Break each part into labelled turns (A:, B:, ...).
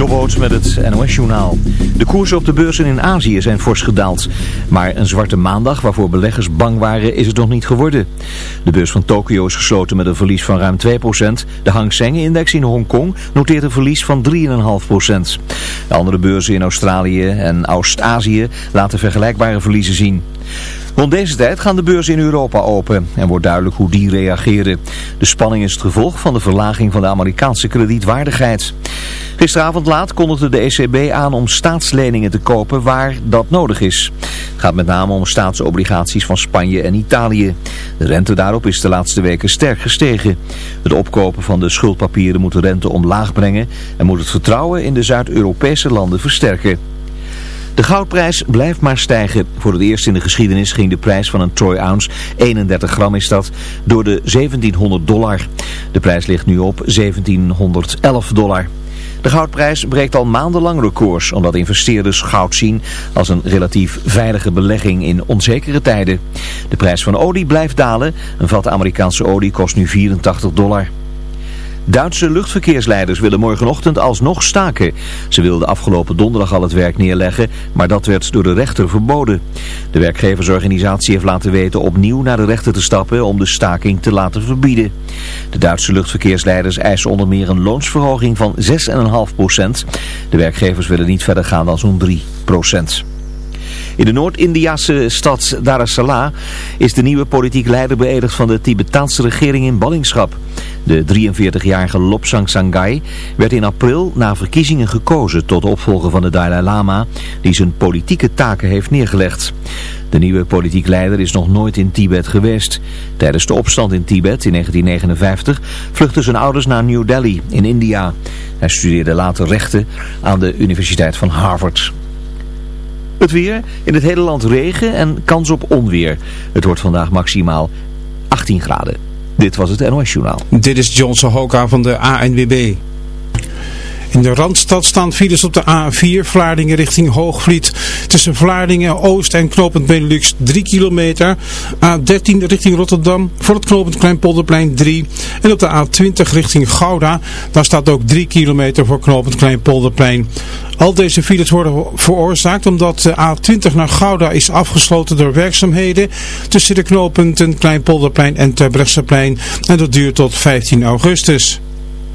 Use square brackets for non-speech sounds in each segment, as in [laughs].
A: Jobboot met het NOS-journaal. De koersen op de beurzen in Azië zijn fors gedaald. Maar een zwarte maandag waarvoor beleggers bang waren is het nog niet geworden. De beurs van Tokio is gesloten met een verlies van ruim 2%. De Hang Seng-index in Hongkong noteert een verlies van 3,5%. De andere beurzen in Australië en Oost-Azië laten vergelijkbare verliezen zien. Rond deze tijd gaan de beurzen in Europa open en wordt duidelijk hoe die reageren. De spanning is het gevolg van de verlaging van de Amerikaanse kredietwaardigheid. Gisteravond laat kondigde de ECB aan om staatsleningen te kopen waar dat nodig is. Het gaat met name om staatsobligaties van Spanje en Italië. De rente daarop is de laatste weken sterk gestegen. Het opkopen van de schuldpapieren moet de rente omlaag brengen en moet het vertrouwen in de Zuid-Europese landen versterken. De goudprijs blijft maar stijgen. Voor het eerst in de geschiedenis ging de prijs van een troy ounce, 31 gram is dat, door de 1700 dollar. De prijs ligt nu op 1711 dollar. De goudprijs breekt al maandenlang records omdat investeerders goud zien als een relatief veilige belegging in onzekere tijden. De prijs van olie blijft dalen. Een vat Amerikaanse olie kost nu 84 dollar. Duitse luchtverkeersleiders willen morgenochtend alsnog staken. Ze wilden afgelopen donderdag al het werk neerleggen, maar dat werd door de rechter verboden. De werkgeversorganisatie heeft laten weten opnieuw naar de rechter te stappen om de staking te laten verbieden. De Duitse luchtverkeersleiders eisen onder meer een loonsverhoging van 6,5% De werkgevers willen niet verder gaan dan zo'n 3 in de Noord-Indiase stad Dar es Salaam is de nieuwe politiek leider beëdigd van de Tibetaanse regering in ballingschap. De 43-jarige Lobsang Sangai werd in april na verkiezingen gekozen tot opvolger van de Dalai Lama, die zijn politieke taken heeft neergelegd. De nieuwe politiek leider is nog nooit in Tibet geweest. Tijdens de opstand in Tibet in 1959 vluchtten zijn ouders naar New Delhi in India. Hij studeerde later rechten aan de Universiteit van Harvard. Het weer, in het hele land regen en kans op onweer. Het wordt vandaag maximaal 18 graden. Dit was het NOS Journaal.
B: Dit is Johnson Hoka van de ANWB. In de Randstad staan files op de A4 Vlaardingen richting Hoogvliet. Tussen Vlaardingen, Oost en knooppunt Benelux 3 kilometer. A13 richting Rotterdam voor het knooppunt Kleinpolderplein 3. En op de A20 richting Gouda, daar staat ook 3 kilometer voor knooppunt Kleinpolderplein. Al deze files worden veroorzaakt omdat de A20 naar Gouda is afgesloten door werkzaamheden tussen de knooppunten Kleinpolderplein en Terbrechtseplein. En dat duurt tot 15 augustus.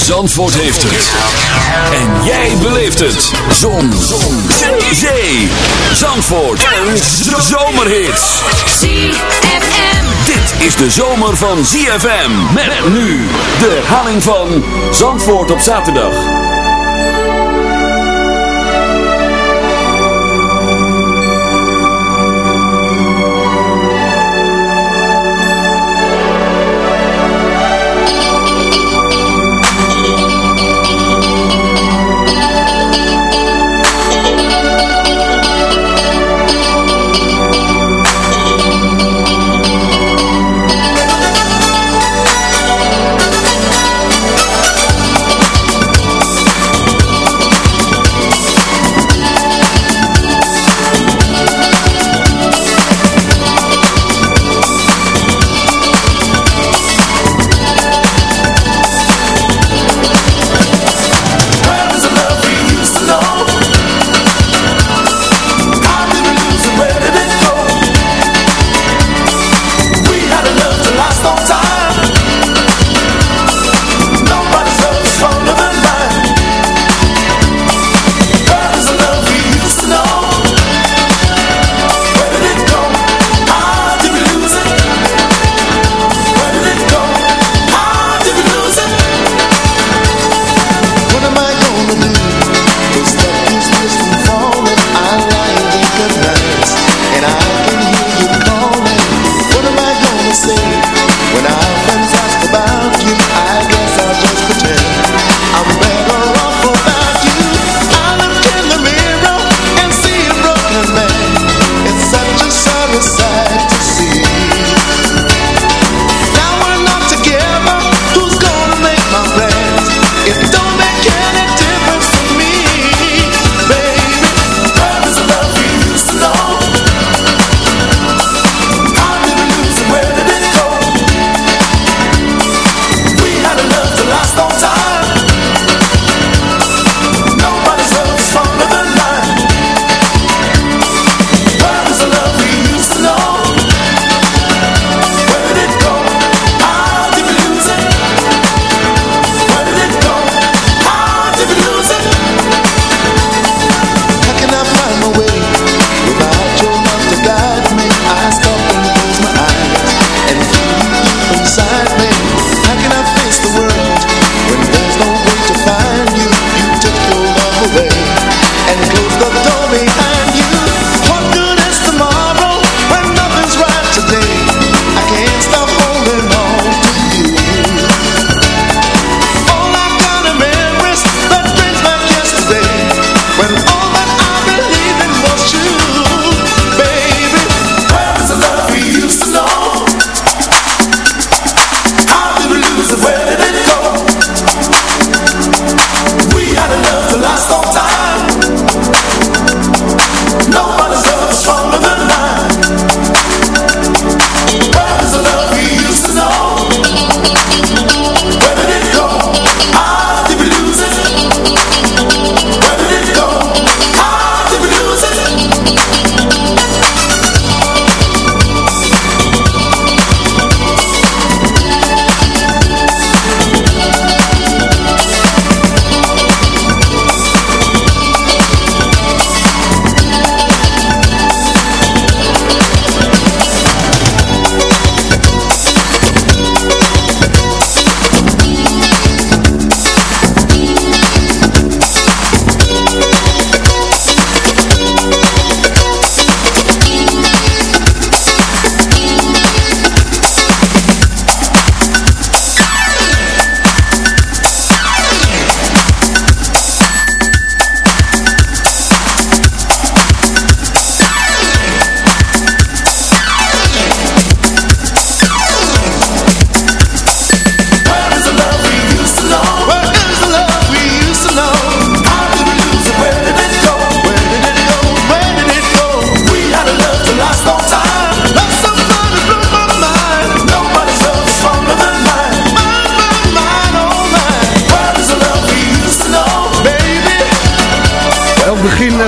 C: Zandvoort heeft het. En jij beleeft het. Zon. Zon. Zee. Zandvoort. En zomerhits.
D: ZFM.
C: Dit is de zomer van ZFM. Met nu de herhaling van Zandvoort op zaterdag.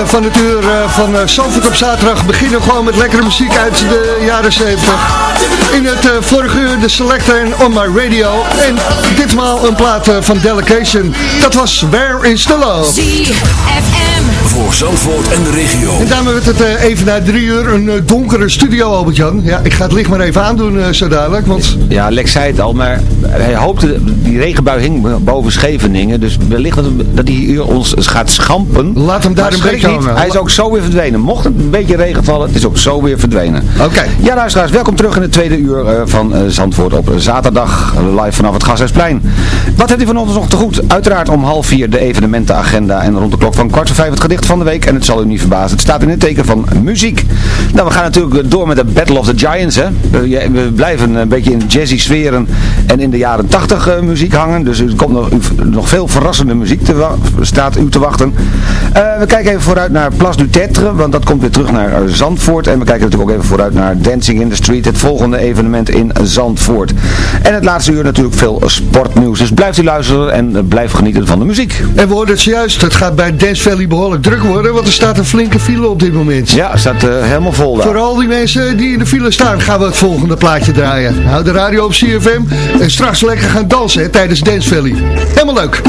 E: Van het uur uh, van uh, Zandvoort op zaterdag beginnen gewoon met lekkere muziek uit de jaren 70. In het uh, vorige uur de Selector en On My Radio. En ditmaal een plaat van Delegation. Dat was Where is the Love?
C: ZFM voor Zandvoort en de regio.
E: En daarmee werd het even na drie uur een donkere studio, Albert-Jan. Ja, ik ga het licht maar even aandoen zo dadelijk. Want...
F: Ja, Lex zei het al, maar hij hoopte, die regenbui hing boven Scheveningen. Dus wellicht dat, dat hij hier ons gaat schampen.
E: Laat hem daar een beetje
F: niet. Hij is ook zo weer verdwenen. Mocht het een beetje regen vallen, het is ook zo weer verdwenen.
E: Oké.
F: Ja, luisteraars, welkom terug in het tweede uur uh, van uh, Zandvoort op zaterdag. Live vanaf het Gasthuisplein. Wat hebt u vanochtend nog te goed? Uiteraard om half vier de evenementenagenda. En rond de klok van kwart voor vijf het gedicht van de week. En het zal u niet verbazen. Het staat in het teken van muziek. Nou, we gaan natuurlijk door met de Battle of the Giants. Hè. We blijven een beetje in jazzy sferen en in de jaren tachtig muziek hangen. Dus er komt nog, veel verrassende muziek te staat u te wachten. We kijken even vooruit naar Place du Tetre, want dat komt weer terug naar Zandvoort. En we kijken natuurlijk ook even vooruit naar Dancing in the Street, het volgende evenement in Zandvoort. En het laatste uur natuurlijk veel sportnieuws. Dus blijft u luisteren en uh, blijf genieten van de muziek.
E: En we hoorden het zojuist, het gaat bij Dance Valley behoorlijk druk worden, want er staat een flinke file op dit moment.
F: Ja, staat helemaal vol daar.
E: Voor al die mensen die in de file staan, gaan we het volgende plaatje draaien. Hou de radio op CFM en straks lekker gaan dansen hè, tijdens Dance Valley. Helemaal leuk.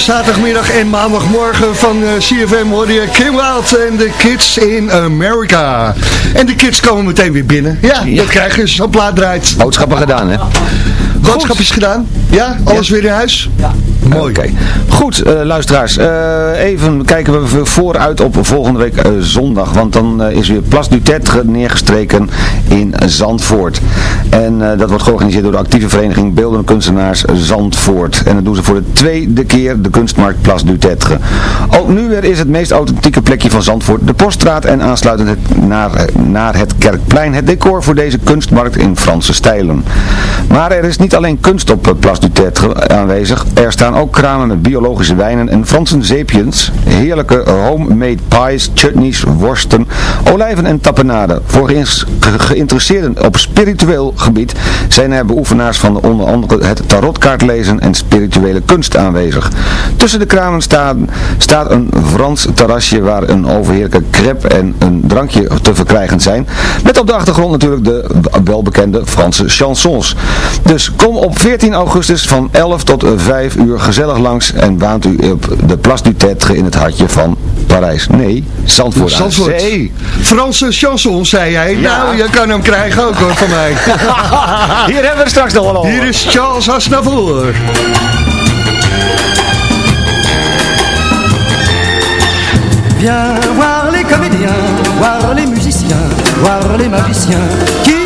E: Zaterdagmiddag en maandagmorgen van uh, CFM hoor je Kim Wild en de Kids in America. En de kids komen meteen weer binnen. Ja, dat krijg je zo'n plaat draait.
F: Boodschappen gedaan, hè?
E: Boodschapjes gedaan? Ja? Alles weer in huis?
F: Ja. Mooi. Oké. Goed, uh, luisteraars. Uh, even kijken we vooruit op volgende week uh, zondag. Want dan is weer Plas du Tetre neergestreken in Zandvoort. En dat wordt georganiseerd door de actieve vereniging Beeldende Kunstenaars Zandvoort. En dat doen ze voor de tweede keer de kunstmarkt Plas du Tetre. Ook nu weer is het meest authentieke plekje van Zandvoort de Poststraat. En aansluitend naar, naar het Kerkplein het decor voor deze kunstmarkt in Franse stijlen. Maar er is niet alleen kunst op Plas du Tetre aanwezig. Er staan ook kramen met biologische wijnen en Franse zeepjes, heerlijke homemade pies, chutneys, worsten, olijven en tapenade. Voor geïnteresseerden op spiritueel zijn er beoefenaars van onder andere het tarotkaartlezen en spirituele kunst aanwezig. Tussen de kramen staat, staat een Frans terrasje waar een overheerlijke crepe en een drankje te verkrijgen zijn. Met op de achtergrond natuurlijk de welbekende Franse chansons. Dus kom op 14 augustus van 11 tot 5 uur gezellig langs en waant u op de Place du Tetre in het hartje van Parijs. Nee, Zandvoort
E: Zandvoort. Franse chanson, zei jij.
F: Ja.
E: Nou, je kan hem krijgen ook hoor, van mij. [laughs] [laughs]
F: Hier hebben we er straks nog wel over.
E: Hier is Charles Aznavour.
G: Viens voir les comédiens, voir les musiciens, voir les magiciens qui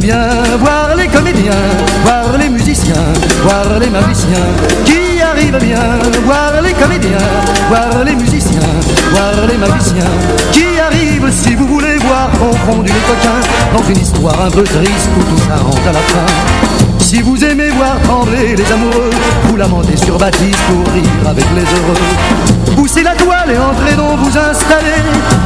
G: Viens voir les comédiens, voir les musiciens, voir les magiciens qui arrivent bien. Voir les comédiens, voir les musiciens, voir les magiciens qui arrivent si vous voulez voir confondus les coquins dans une histoire un peu triste où tout s'arrange à la fin. Si vous aimez voir trembler les amoureux, vous lamentez sur Baptiste pour rire avec les heureux. Poussez la toile et entrez donc vous installer.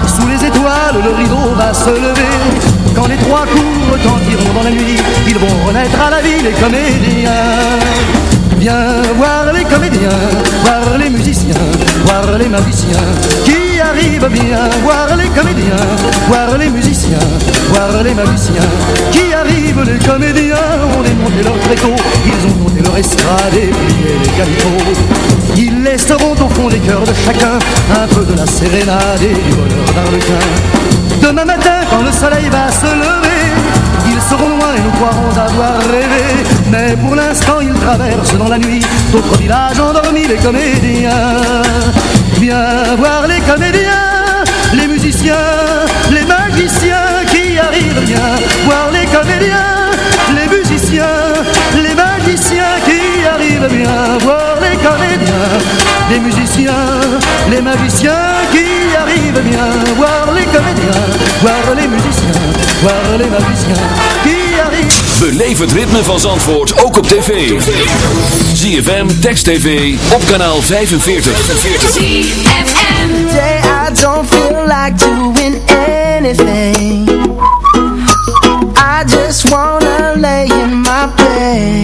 G: Sous les étoiles, le rideau va se lever. Quand les trois coups retentiront dans la nuit, ils vont renaître à la vie les comédiens. Viens voir les comédiens, voir les musiciens, voir les magiciens qui arrivent bien. Voir les comédiens, voir les musiciens, voir les magiciens qui arrivent. Les comédiens ont démonté leur tréteau, ils ont monté leur estrade et plié les galipots. Ils laisseront au fond des cœurs de chacun un peu de la sérénade et du bonheur d'Arlequin. Demain matin, quand le soleil va se lever, ils seront loin et nous croirons avoir rêvé. Mais pour l'instant ils traversent dans la nuit D'autres villages endormis, les comédiens. Viens voir les comédiens Les musiciens, les magiciens qui arrivent. Bien Voir les comédiens, les musiciens Les magiciens qui arrivent. Bien Voir comédiens, les musiciens Les magiciens qui arrivent bien Voir les comédiens, voir les musiciens Voir les magiciens qui arrivent
C: Beleef het ritme van Zandvoort ook op tv. ZFM, Text TV, op kanaal 45.
D: ZFM.
H: Today I don't feel like doing anything I just wanna lay in my bed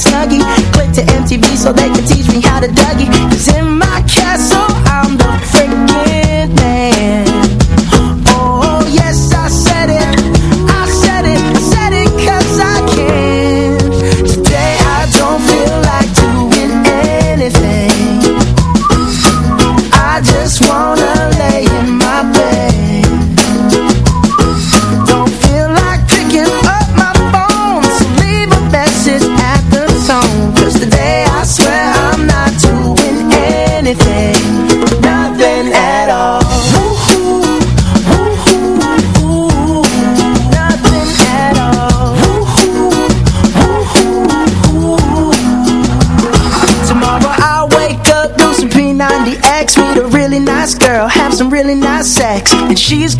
H: snuggie Click to MTV so they can teach me how to Dougie Cause in my castle she's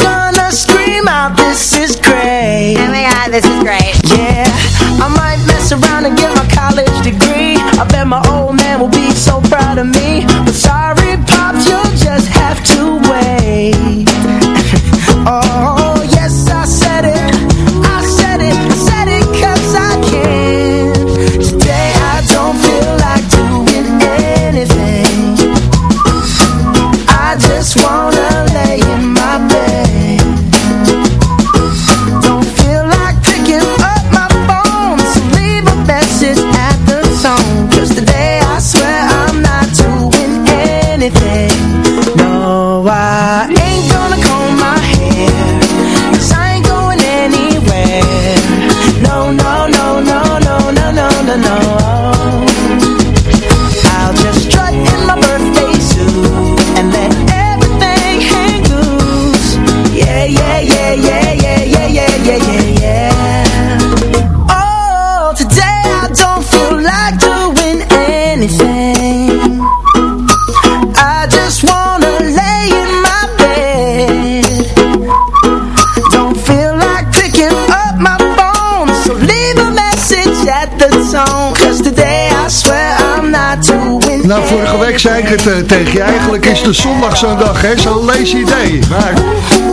E: zei ik het eh, tegen je. Eigenlijk is de zondag zo'n dag, hè? Zo'n lazy day. Maar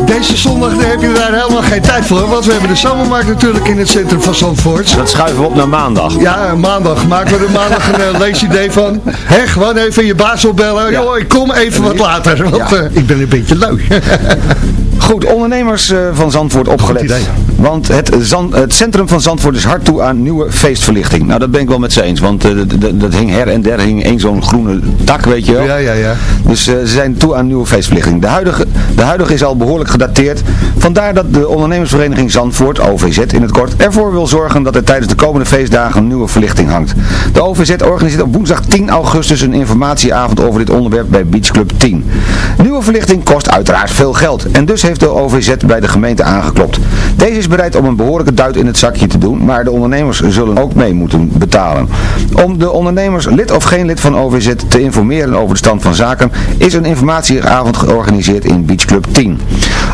E: deze zondag heb je daar helemaal geen tijd voor. Want we hebben de zomermarkt natuurlijk in het centrum van Zandvoort.
F: Dat schuiven we op naar maandag.
E: Ja, maandag. Maken we er maandag een eh, lazy day van. Hè, gewoon even je baas opbellen.
F: Ja.
E: Joh, ik kom even wat later. Want
F: Ja.
E: eh, ik ben een beetje lui. [laughs]
F: Goed, ondernemers eh, van Zandvoort opgelet. Want het, Zand, het centrum van Zandvoort is hard toe aan nieuwe feestverlichting. Nou, dat ben ik wel met ze eens. Want uh, dat hing her en der hing één zo'n groene dak, weet je wel.
E: Ja, ja, ja.
F: Dus uh, ze zijn toe aan nieuwe feestverlichting. De huidige, de huidige is al behoorlijk gedateerd. Vandaar dat de ondernemersvereniging Zandvoort, OVZ in het kort, ervoor wil zorgen dat er tijdens de komende feestdagen een nieuwe verlichting hangt. De OVZ organiseert op woensdag 10 augustus een informatieavond over dit onderwerp bij Beach Club 10. Nieuwe verlichting kost uiteraard veel geld. En dus heeft de OVZ bij de gemeente aangeklopt. Deze is bereid om een behoorlijke duit in het zakje te doen, maar de ondernemers zullen ook mee moeten betalen. Om de ondernemers, lid of geen lid van OVZ, te informeren over de stand van zaken, is een informatieavond georganiseerd in Beach Club 10.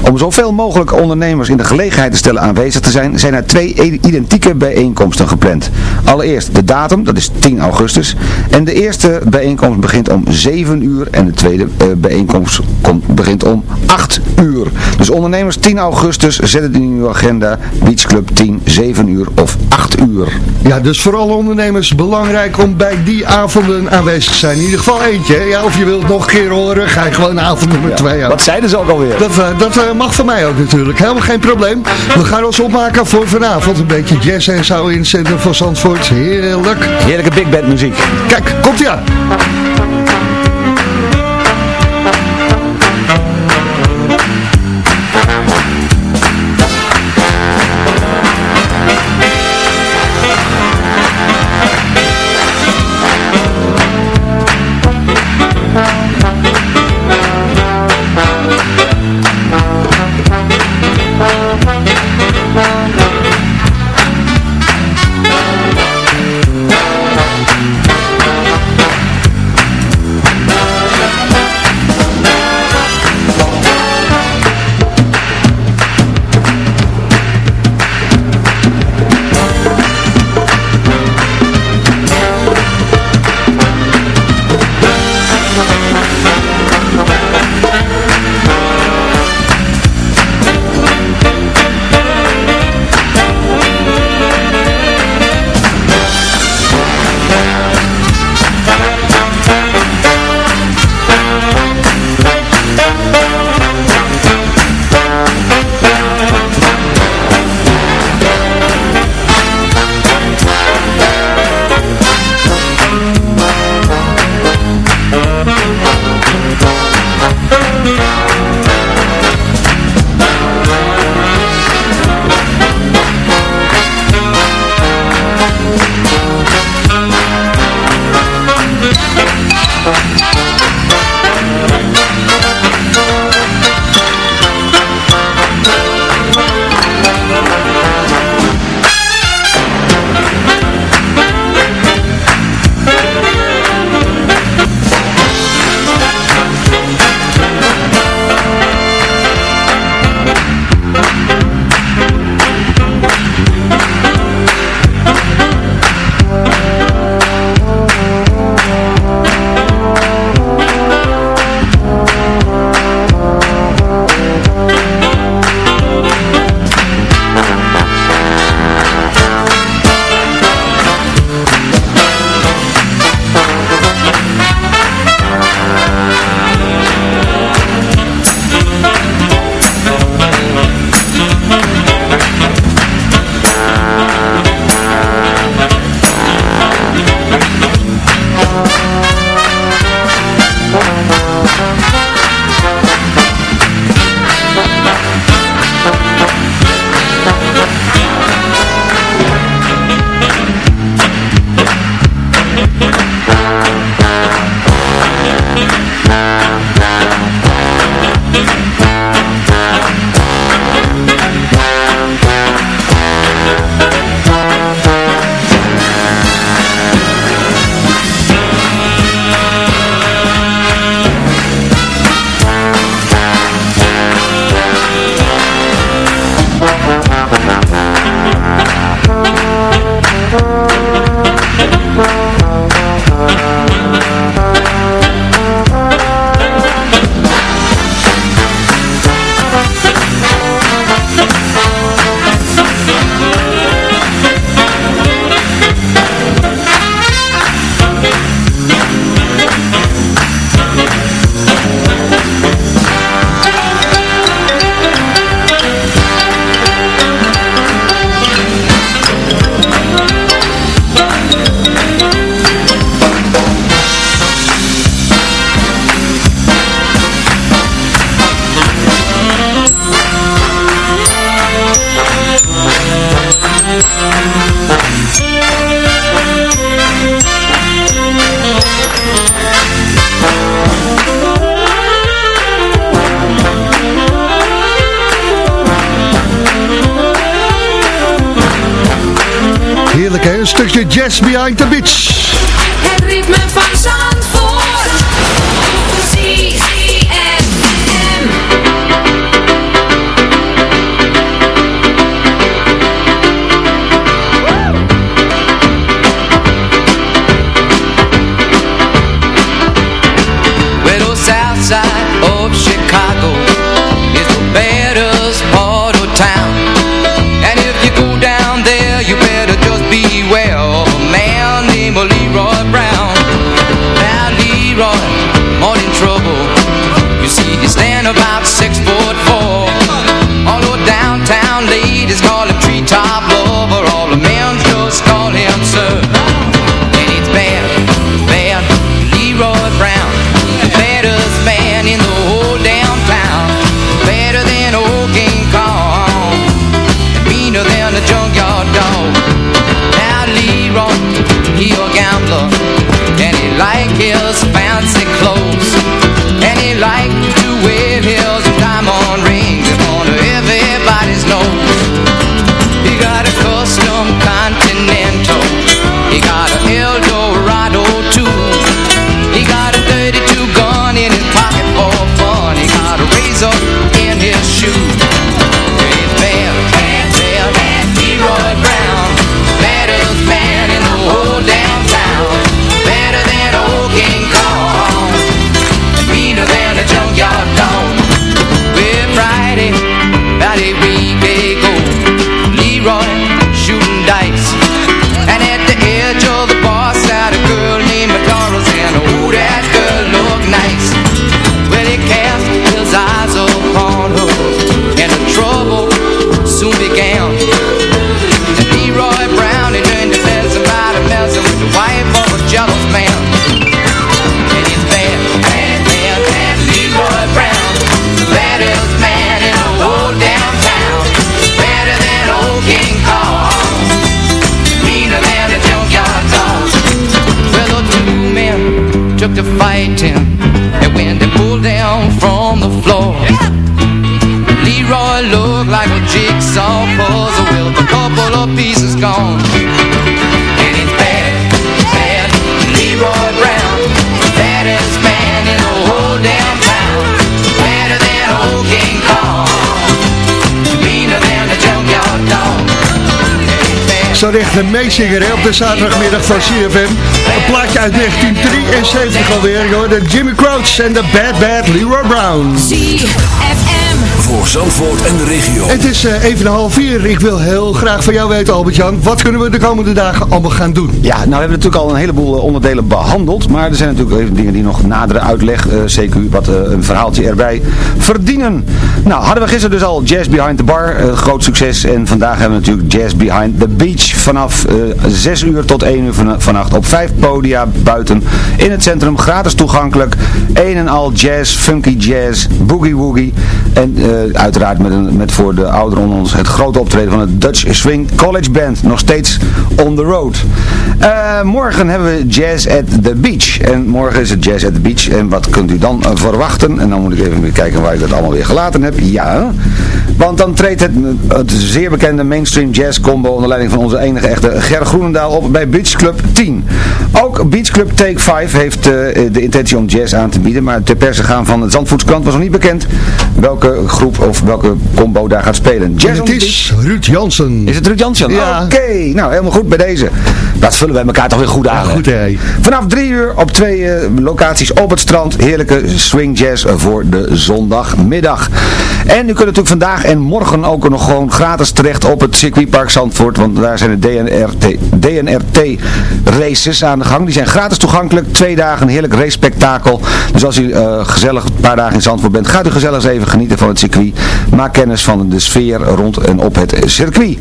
F: Om zoveel mogelijk ondernemers in de gelegenheid te stellen aanwezig te zijn, zijn er twee identieke bijeenkomsten gepland. Allereerst de datum, dat is 10 augustus, en de eerste bijeenkomst begint om 7 uur en de tweede uh, bijeenkomst begint om 8 uur. Dus ondernemers 10 augustus, zet het in uw agenda, Beach Club 10, 7 uur of 8 uur.
E: Ja, dus voor alle ondernemers belangrijk om bij die avonden aanwezig te zijn. In ieder geval eentje. Ja, of je wilt nog een keer horen, ga je gewoon avond nummer 2
F: ja, Wat zeiden ze ook alweer?
E: Dat, uh, dat uh, mag voor mij ook natuurlijk. Helemaal geen probleem. We gaan ons opmaken voor vanavond. Een beetje jazz en zo in het centrum van Zandvoort. Heerlijk.
F: Heerlijke big band muziek.
E: Kijk, komt ie aan.
I: Jazz behind the beach. Echt een meezinger op de zaterdagmiddag van CFM. Een plaatje uit 1973 alweer. Je hoorde Jimmy Crouch en de Bad Bad Leroy Brown.
D: ZFM.
C: Voor Zandvoort en de regio.
I: Het is eh, even een half vier. Ik wil heel graag van jou weten, Albert-Jan. Wat kunnen we de komende dagen allemaal gaan doen?
F: Ja, nou we hebben natuurlijk al een heleboel eh, onderdelen behandeld. Maar er zijn natuurlijk even dingen die nog nadere uitleg, eh, CQ, wat een verhaaltje erbij verdienen. Nou, hadden we gisteren dus al Jazz Behind the Bar, groot succes. En vandaag hebben we natuurlijk Jazz Behind the Beach. Vanaf eh 6 uur tot 1 uur van, vannacht op vijf podia buiten in het centrum. Gratis toegankelijk. Een en al jazz, funky jazz, boogie woogie. En eh, uiteraard met, een, met voor de ouderen onder ons het grote optreden van het Dutch Swing College Band. Nog steeds on the road. Eh, morgen hebben we Jazz at the Beach. En morgen is het Jazz at the Beach. En wat kunt u dan eh, verwachten? En dan moet ik even kijken waar ik dat allemaal weer gelaten heb. Ja, want dan treedt het, het zeer bekende mainstream jazz combo onder leiding van onze enige echte Ger Groenendaal op bij Beach Club 10. Ook Beach Club Take 5 heeft eh, de intentie om jazz aan te bieden, maar ter perse gaan van het Zandvoetskrant was nog niet bekend welke groep of welke combo daar gaat spelen. Jazz
I: het is Ruud Jansen.
F: is het Ruud Jansen?
I: Ja.
F: Oké, nou helemaal goed bij deze. Dat vullen wij elkaar toch weer goed aan.
I: Ja, goed hè.
F: Vanaf drie uur op twee eh, locaties op het strand. Heerlijke swing jazz voor de zondagmiddag. En u kunt natuurlijk vandaag en morgen ook nog gewoon gratis terecht op het circuitpark Zandvoort. Want daar zijn de DNRT, DNRT races aan de gang. Die zijn gratis toegankelijk. Twee dagen heerlijk race spektakel. Dus als u uh, gezellig een paar dagen in Zandvoort bent, gaat u gezellig eens even genieten van het circuit. Maak kennis van de sfeer rond en op het circuit.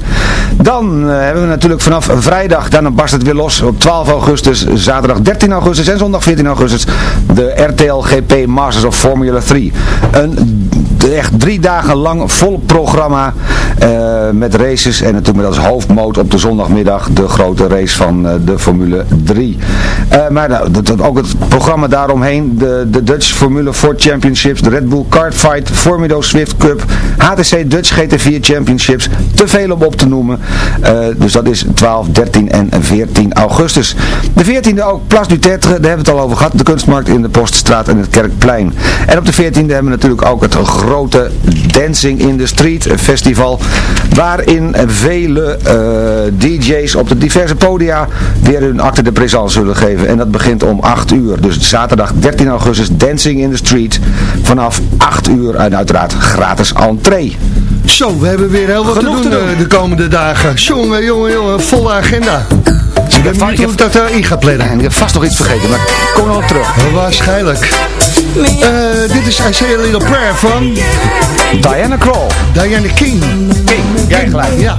F: Dan uh, hebben we natuurlijk vanaf vrijdag, dan barst het weer los op 12 augustus, zaterdag 13 augustus en zondag 14 augustus de RTL GP Masters of Formula 3. Een echt drie dagen lang vol programma uh, met races en natuurlijk met als hoofdmoot op de zondagmiddag de grote race van de Formule 3. Uh, maar nou, dat, ook het programma daaromheen, de, de Dutch Formule 4 Championships, de Red Bull Kart Fight, Formido Swift Cup, HTC Dutch GT4 Championships, te veel om op te noemen. dus dat is 12, 13 en 14 augustus. De 14e ook Place du Tetre, daar hebben we het al over gehad, de kunstmarkt in de Poststraat en het Kerkplein. En op de 14e hebben we natuurlijk ook het grote Dancing in the Street Festival, waarin vele uh, DJ's op de diverse podia weer hun acte de présence zullen geven. En dat begint om 8 uur. Dus zaterdag 13 augustus Dancing in the Street vanaf 8 uur en uiteraard gratis entree.
E: Zo, we hebben weer heel wat te doen, te doen, de komende dagen. Jongen, jongen, jongen, volle agenda. Ik ben benieuwd hoe ik dat uh, in ga plannen.
F: En ik heb vast nog iets vergeten, maar ik kom nog op terug.
E: Waarschijnlijk. Uh, dit is I Say A Little Prayer van...
F: Diana Kroll.
E: Diana King.
F: King, jij gelijk.
E: Ja.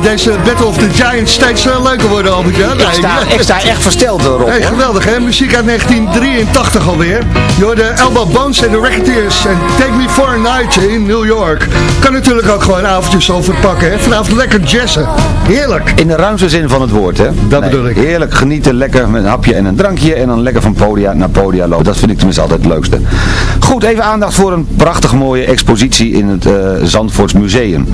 E: vind deze Battle of the Giants steeds eh, leuker worden, Albert. Ja,
F: Ik sta, ik sta echt versteld erop.
E: Hey, geweldig hè, muziek uit 1983 alweer. Je hoorde Elbow Bones en de Racketeers en Take Me For A Night in New York. Kan natuurlijk ook gewoon avondjes overpakken hè, vanavond lekker jazzen. Heerlijk.
F: In de ruimste zin van het woord, hè?
E: Dat bedoel ik.
F: Heerlijk genieten, lekker met een hapje en een drankje en dan lekker van podia naar podia lopen. Dat vind ik tenminste altijd het leukste. Goed, even aandacht voor een prachtig mooie expositie in het eh Zandvoorts Museum.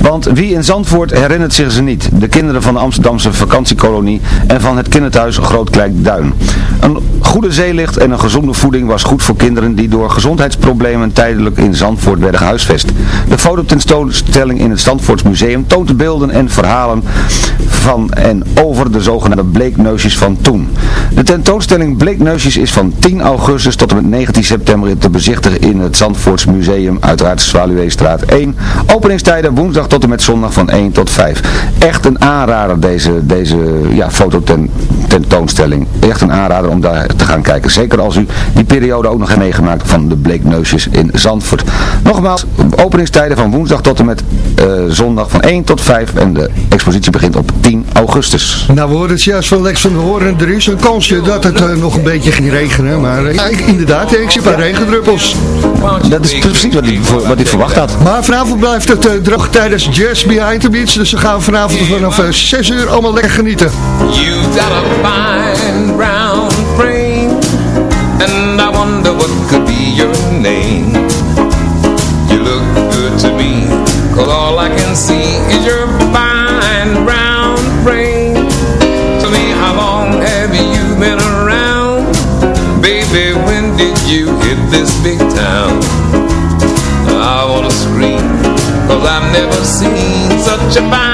F: Want wie in Zandvoort herinnert zich ze niet? De kinderen van de Amsterdamse vakantiekolonie en van het kinderthuis Groot Duin. Een goede zeelicht en een gezonde voeding was goed voor kinderen die door gezondheidsproblemen tijdelijk in Zandvoort werden gehuisvest. De fototentoonstelling in het Zandvoorts Museum toont de beelden en verhalen van en over de zogenaamde bleekneusjes van toen. De tentoonstelling Bleekneusjes is van 10 augustus tot en met 19 september te bezichtigen in het Zandvoorts Museum, uiteraard Zwaluweestraat 1. Openingstijden woensdag tot en met zondag van 1 tot 5. Echt een aanrader deze, deze ja, fototentoonstelling. Echt een aanrader om daar te gaan kijken. Zeker als u die periode ook nog heeft meegemaakt van de bleekneusjes in Zandvoort. Nogmaals, openingstijden van woensdag tot en met eh, zondag van 1 tot 5 en de expositie begint op 10 augustus.
E: Nou, we horen het juist van Lex van der Hoorn. Er is een kansje dat het eh, nog een beetje ging regenen. Maar eh, ja, ik- inderdaad, ik zie een paar regendruppels.
F: Dat is precies wat hij, wat hij verwacht had.
E: Maar vanavond blijft het droog tijdens Jazz Behind the Beats. Dus we gaan vanavond vanaf eh, 6 uur allemaal lekker genieten.
J: You got a fine brown frame, and I wonder what could be your name. You look good to me, cause all I can see is your fine brown frame. Tell me how long have you been around? Baby, when did you hit this big town? I wanna scream, cause I've never seen such a fine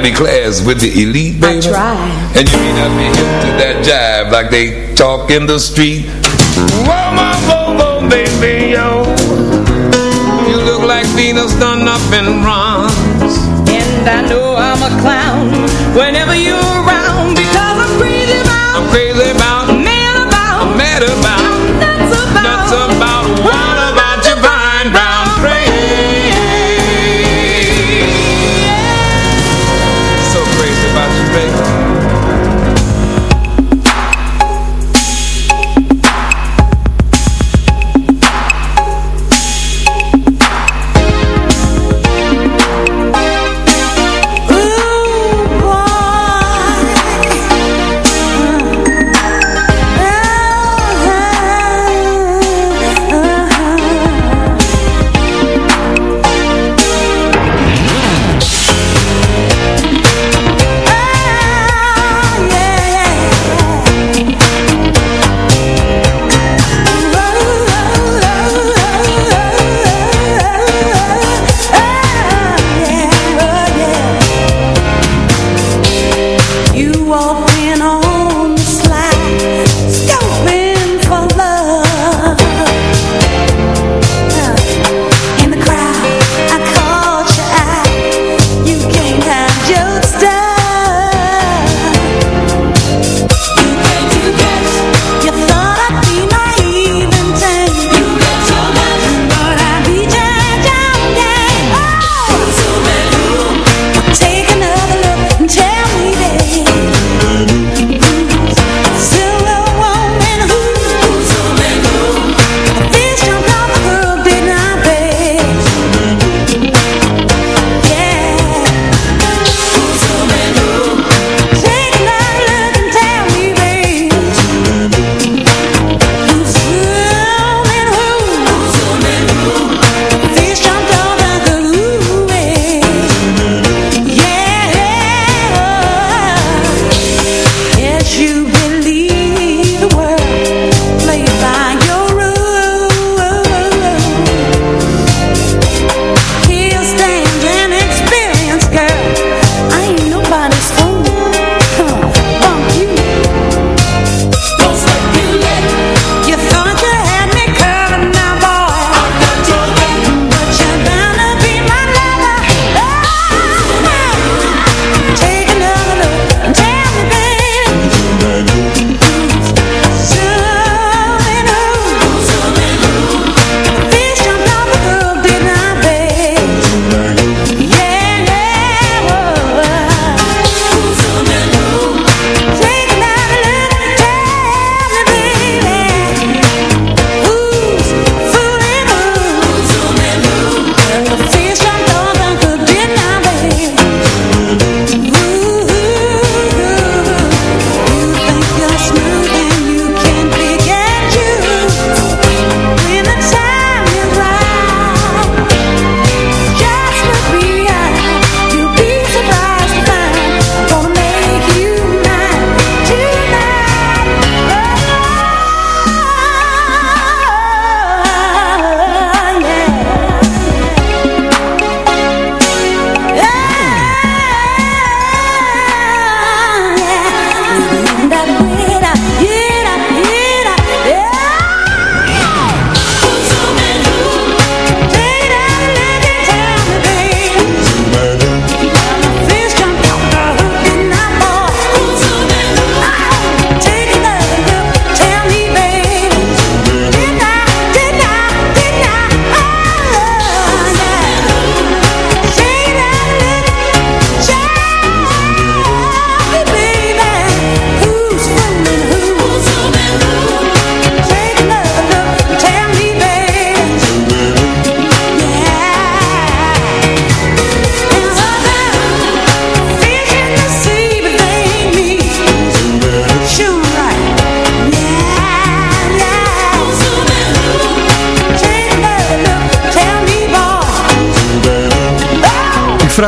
K: You
J: not be class with the elite, baby. And you may not be hip to that jive like they talk in the street. Whoa, my Bobo, baby, yo. You look like Venus done up in bronze.
L: And I know I'm a clown whenever you're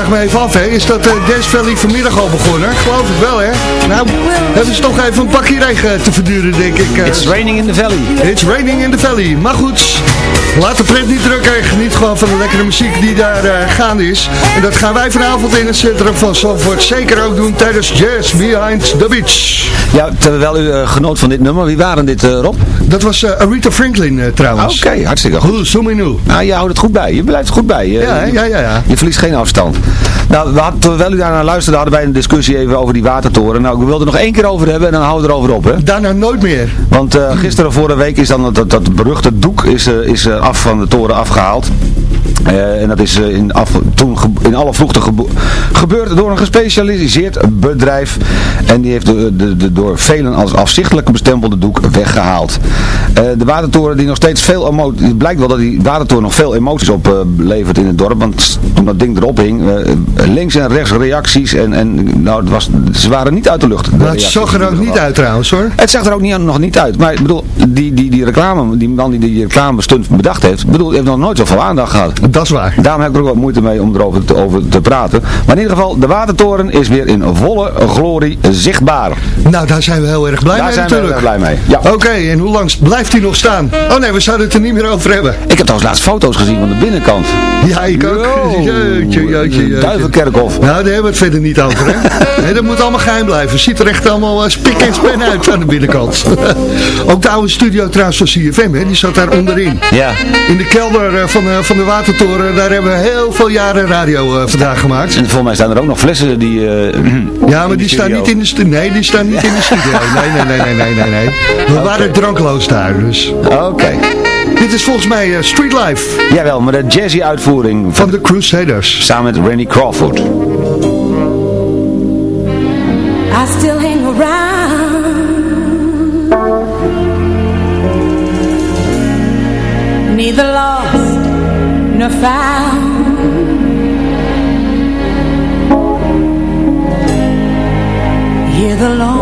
E: vraag me even af, hè. Is dat uh, Dance Valley vanmiddag al begonnen? Geloof ik wel, hè. Nou, hebben ze toch even een pakje regen te verduren, denk ik. eh.
F: It's raining in the valley.
E: It's raining in the valley. Maar goed, laat de pret niet drukken. Geniet gewoon van de lekkere muziek die daar eh, gaande is. En dat gaan wij vanavond in het centrum van Zandvoort zeker ook doen tijdens Jazz Behind the Beach.
F: Ja, terwijl u eh, genoot van dit nummer, wie waren dit, eh, Rob?
E: Dat was eh, Aretha Franklin trouwens.
F: Oké, hartstikke goed.
E: Hoe, zo nu.
F: Nou, je houdt het goed bij. Je blijft er goed bij. Je,
E: Ja, ja, ja, ja.
F: Je verliest geen afstand. Nou, we hadden, terwijl u daar naar luisterde, hadden wij een discussie even over die watertoren. Nou, ik wilde er nog één keer over hebben en dan houden we erover op, hè.
E: Daarna nooit meer.
F: Want eh, gisteren, vorige week, is dan dat, dat beruchte doek is, is af van de toren afgehaald. Eh, en dat is eh, in, af, toen in alle vroegte gebeurd door een gespecialiseerd bedrijf. En die heeft de, de, de door velen als afzichtelijk bestempelde doek weggehaald. Eh, de watertoren die nog steeds veel emoties... Het blijkt wel dat die watertoren nog veel emoties oplevert in het dorp. Want toen dat ding erop hing, links en rechts reacties. En, en nou, het was, ze waren niet uit de lucht.
E: Maar het zag er ook niet uit trouwens hoor.
F: Het zag er ook niet, nog niet uit. Maar ik bedoel, die, die, die reclame, die man die die reclame stunt bedacht heeft, bedoel, heeft nog nooit zoveel aandacht gehad.
E: Dat is waar.
F: Daarom heb ik er ook wat moeite mee om erover te, over te praten. Maar in ieder geval, de watertoren is weer in volle glorie zichtbaar.
E: Nou, daar zijn we heel erg blij
F: Daar
E: mee
F: zijn we
E: natuurlijk.
F: heel erg blij mee. Ja.
E: Oké, en hoe lang blijft hij nog staan? Oh nee, we zouden het er niet meer over hebben.
F: Ik heb trouwens laatst foto's gezien van de binnenkant.
E: Ja, ik ook.
F: Yo.
E: Jeutje, jeutje, jeutje.
F: Duivenkerkhof.
E: Nou, daar hebben we het verder niet over, hè? [laughs] Nee, dat moet allemaal geheim blijven. Ziet er echt allemaal spik en span uit aan de binnenkant. [laughs] ook de oude studio trouwens van CFM, hè? Die zat daar onderin.
F: Ja.
E: In de kelder eh, van, van de Watertoren, daar hebben we heel veel jaren radio eh, vandaag gemaakt.
F: En volgens mij staan er ook nog flessen die... eh, [clears throat]
E: Ja, maar die staan niet in de studio. Nee, die staan niet in de [laughs] studio. Nee, nee, nee, nee, nee, nee. nee. We waren drankloos daar, dus.
F: Oké.
E: Dit is volgens mij eh, Street Life
F: Jawel, maar de jazzy uitvoering
E: van de Crusaders.
F: samen met Randy Crawford.
K: I still hang around Neither lost nor found Hear the lonely